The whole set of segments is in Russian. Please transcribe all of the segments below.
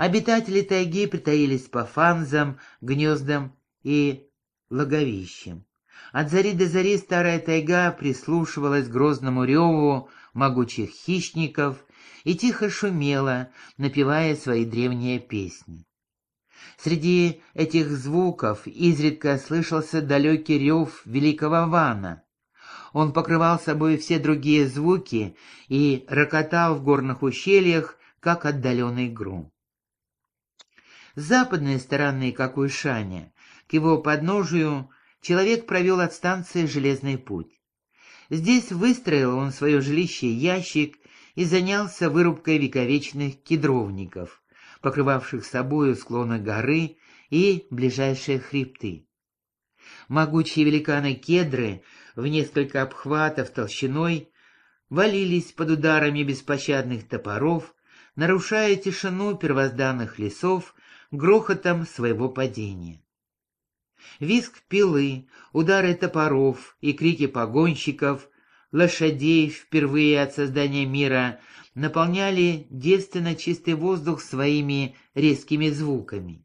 Обитатели тайги притаились по фанзам, гнездам и логовищам. От зари до зари старая тайга прислушивалась к грозному реву могучих хищников и тихо шумела, напевая свои древние песни. Среди этих звуков изредка слышался далекий рев великого вана. Он покрывал собой все другие звуки и рокотал в горных ущельях, как отдаленный гром. Западной стороны Какуйшаня, к его подножию, человек провел от станции железный путь. Здесь выстроил он свое жилище ящик и занялся вырубкой вековечных кедровников, покрывавших собою склоны горы и ближайшие хребты. Могучие великаны-кедры в несколько обхватов толщиной валились под ударами беспощадных топоров, нарушая тишину первозданных лесов грохотом своего падения. Виск пилы, удары топоров и крики погонщиков, лошадей впервые от создания мира наполняли девственно чистый воздух своими резкими звуками.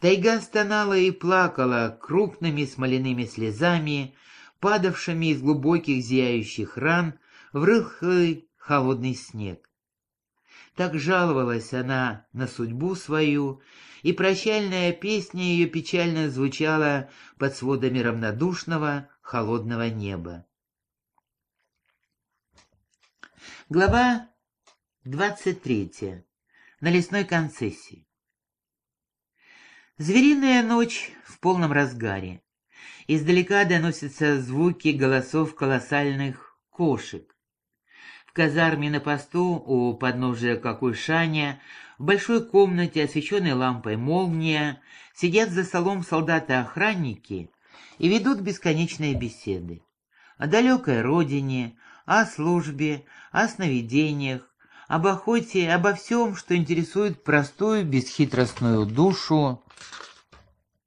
Тайга стонала и плакала крупными смоляными слезами, падавшими из глубоких зияющих ран в рыхлый холодный снег. Так жаловалась она на судьбу свою, и прощальная песня ее печально звучала под сводами равнодушного холодного неба. Глава двадцать третья. На лесной концессии. Звериная ночь в полном разгаре. Издалека доносятся звуки голосов колоссальных кошек казарме на посту у подножия Какуйшаня, в большой комнате, освещенной лампой молния, сидят за столом солдаты-охранники и ведут бесконечные беседы. О далекой родине, о службе, о сновидениях, об охоте, обо всем, что интересует простую бесхитростную душу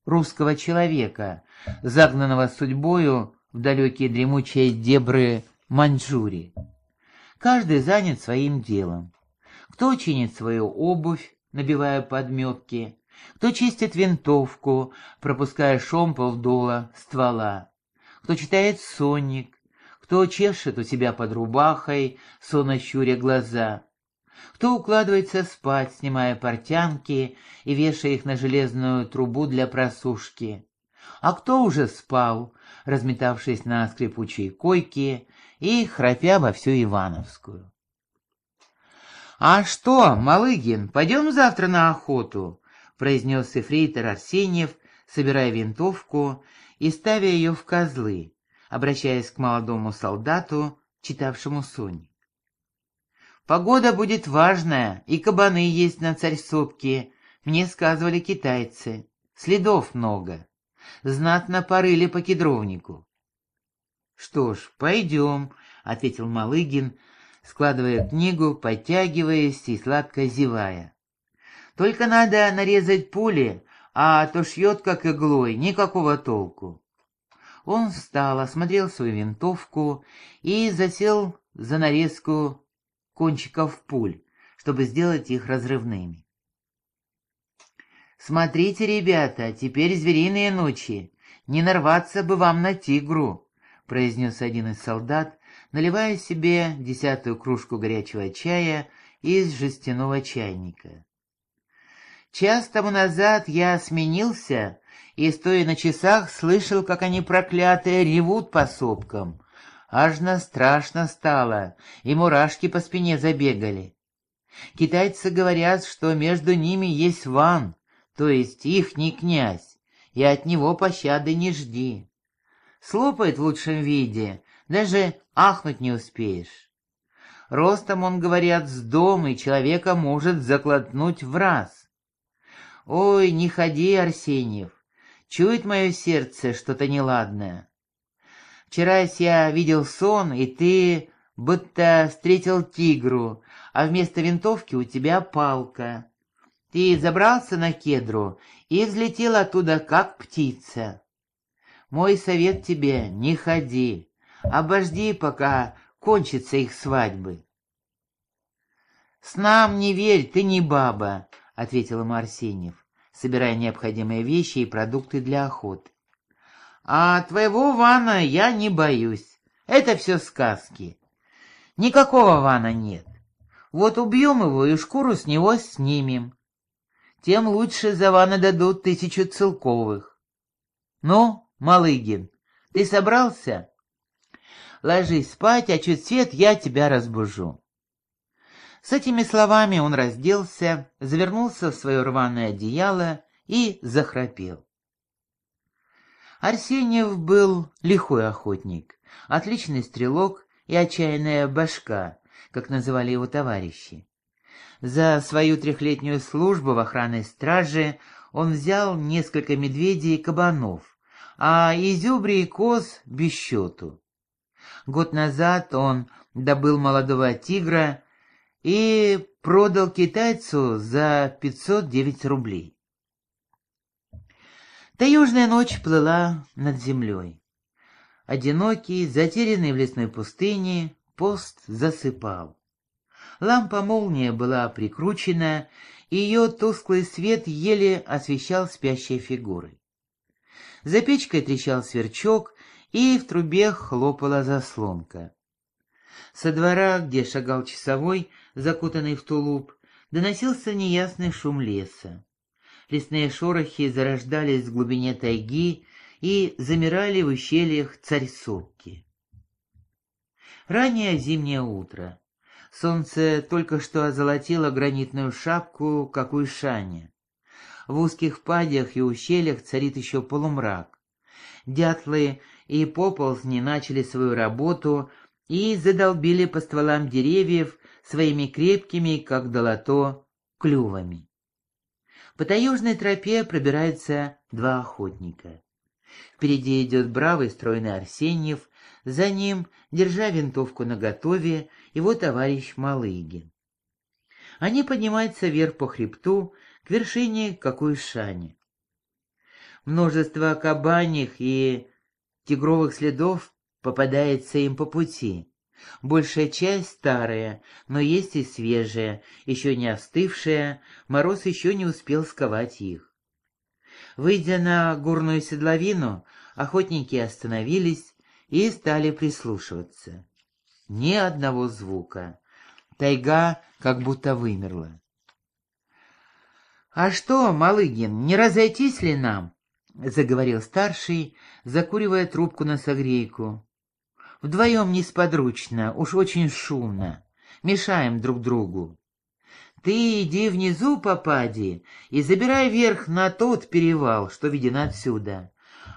русского человека, загнанного судьбою в далекие дремучие дебры Маньчжурии. Каждый занят своим делом. Кто чинит свою обувь, набивая подметки, кто чистит винтовку, пропуская шомпол дула ствола, кто читает сонник, кто чешет у себя под рубахой, сонно щуря глаза, кто укладывается спать, снимая портянки и вешая их на железную трубу для просушки, а кто уже спал, разметавшись на скрипучей койке и храпя во всю Ивановскую. «А что, Малыгин, пойдем завтра на охоту?» — произнес эфрейтор Арсеньев, собирая винтовку и ставя ее в козлы, обращаясь к молодому солдату, читавшему Сонь. «Погода будет важная, и кабаны есть на царь-сопке, мне сказывали китайцы. Следов много. Знатно порыли по кедровнику. «Что ж, пойдем», — ответил Малыгин, складывая книгу, подтягиваясь и сладко зевая. «Только надо нарезать пули, а то шьет как иглой, никакого толку». Он встал, осмотрел свою винтовку и засел за нарезку кончиков пуль, чтобы сделать их разрывными. «Смотрите, ребята, теперь звериные ночи, не нарваться бы вам на тигру», — произнес один из солдат, наливая себе десятую кружку горячего чая из жестяного чайника. Час тому назад я сменился и, стоя на часах, слышал, как они проклятые ревут по сопкам. Аж на страшно стало, и мурашки по спине забегали. Китайцы говорят, что между ними есть ван, то есть ихний князь, и от него пощады не жди. Слопает в лучшем виде, даже ахнуть не успеешь. Ростом он, говорят, с дом, и человека может заклотнуть в раз. Ой, не ходи, Арсеньев, чует мое сердце что-то неладное. Вчера я видел сон, и ты будто встретил тигру, а вместо винтовки у тебя палка. Ты забрался на кедру и взлетел оттуда, как птица. Мой совет тебе — не ходи, обожди, пока кончатся их свадьбы. С нам не верь, ты не баба, ответил ему Арсеньев, собирая необходимые вещи и продукты для охоты. «А твоего Вана я не боюсь. Это все сказки. Никакого Вана нет. Вот убьем его и шкуру с него снимем. Тем лучше за Вана дадут тысячу целковых. Ну, Малыгин, ты собрался? Ложись спать, а чуть свет я тебя разбужу. С этими словами он разделся, завернулся в свое рваное одеяло и захрапел. Арсеньев был лихой охотник, отличный стрелок и отчаянная башка, как называли его товарищи. За свою трехлетнюю службу в охранной страже он взял несколько медведей и кабанов, а изюбри и коз без счету. Год назад он добыл молодого тигра и продал китайцу за 509 рублей. Таежная ночь плыла над землей. Одинокий, затерянный в лесной пустыне, пост засыпал. Лампа-молния была прикручена, и ее тусклый свет еле освещал спящие фигуры. За печкой трещал сверчок, и в трубе хлопала заслонка. Со двора, где шагал часовой, закутанный в тулуп, доносился неясный шум леса. Лесные шорохи зарождались в глубине тайги и замирали в ущельях царь-сопки. Раннее зимнее утро. Солнце только что озолотило гранитную шапку, как у Ишаня. В узких падях и ущельях царит еще полумрак. Дятлы и поползни начали свою работу и задолбили по стволам деревьев своими крепкими, как долото, клювами. По таежной тропе пробираются два охотника. Впереди идет бравый стройный Арсеньев, за ним, держа винтовку наготове, его товарищ Малыгин. Они поднимаются вверх по хребту, к вершине какой шани. Множество кабаньих и тигровых следов попадается им по пути. Большая часть старая, но есть и свежая, еще не остывшая, мороз еще не успел сковать их. Выйдя на горную седловину, охотники остановились и стали прислушиваться. Ни одного звука. Тайга как будто вымерла. «А что, Малыгин, не разойтись ли нам?» — заговорил старший, закуривая трубку на согрейку. «Вдвоем несподручно, уж очень шумно. Мешаем друг другу. Ты иди внизу, попади, и забирай верх на тот перевал, что виден отсюда.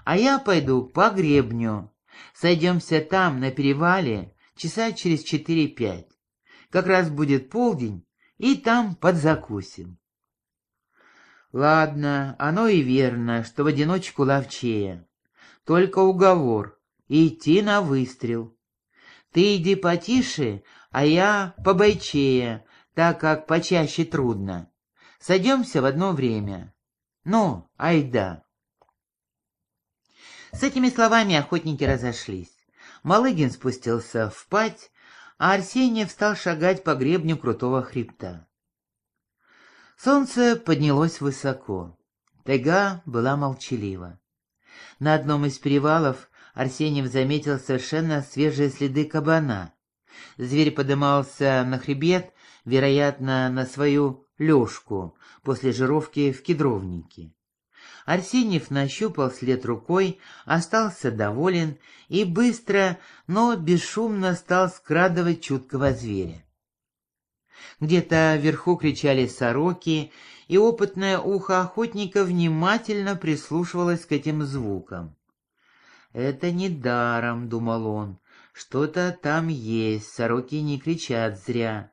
А я пойду по гребню. Сойдемся там, на перевале, часа через четыре-пять. Как раз будет полдень, и там подзакусим. Ладно, оно и верно, что в одиночку ловчее. Только уговор — идти на выстрел. Ты иди потише, а я побойчее, так как почаще трудно. Сойдемся в одно время. Ну, айда. С этими словами охотники разошлись. Малыгин спустился в пать, а Арсений стал шагать по гребню крутого хребта. Солнце поднялось высоко. Тайга была молчалива. На одном из перевалов Арсеньев заметил совершенно свежие следы кабана. Зверь подымался на хребет, вероятно, на свою лёжку после жировки в кедровнике. Арсеньев нащупал след рукой, остался доволен и быстро, но бесшумно стал скрадывать чуткого зверя. Где-то вверху кричали сороки, и опытное ухо охотника внимательно прислушивалось к этим звукам. «Это не даром», — думал он, — «что-то там есть, сороки не кричат зря».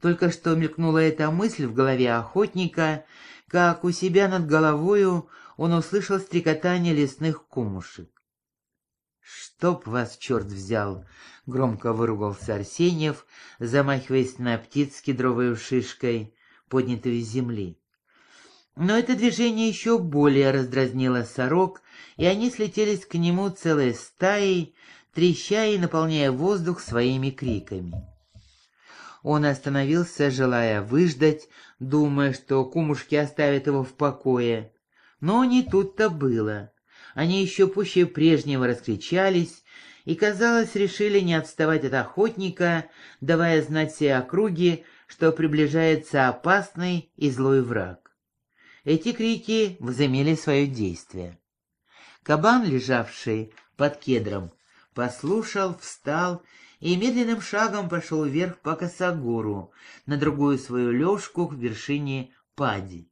Только что мелькнула эта мысль в голове охотника, как у себя над головою он услышал стрекотание лесных кумушек. «Чтоб вас черт взял!» — громко выругался Арсеньев, замахиваясь на птиц кедровой шишкой, поднятой из земли. Но это движение еще более раздразнило сорок, и они слетелись к нему целой стаей, треща и наполняя воздух своими криками. Он остановился, желая выждать, думая, что кумушки оставят его в покое. Но не тут-то было. Они еще пуще прежнего раскричались и, казалось, решили не отставать от охотника, давая знать все округи, что приближается опасный и злой враг. Эти крики возымели свое действие. Кабан, лежавший под кедром, послушал, встал и медленным шагом пошел вверх по косогору, на другую свою лёжку к вершине пади.